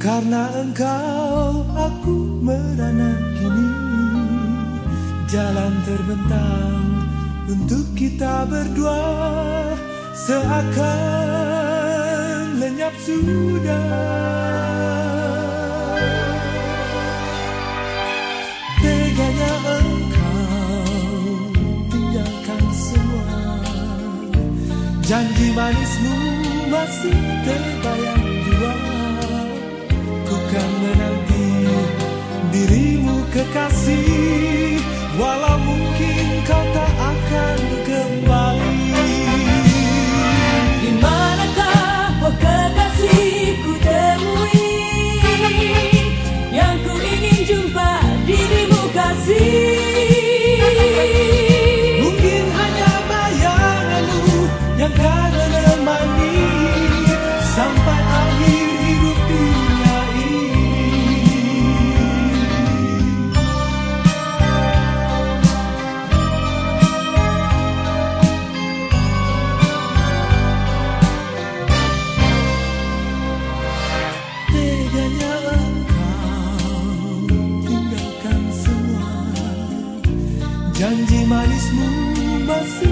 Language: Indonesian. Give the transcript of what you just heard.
Karena engkau aku merana kini. Jalan terbentang untuk kita berdua. Seakan lenyap sudah. Teganya engkau tinggalkan semua. Janji manismu masih terbayang jua Ku kan menanti dirimu kekasih Janji manismu masih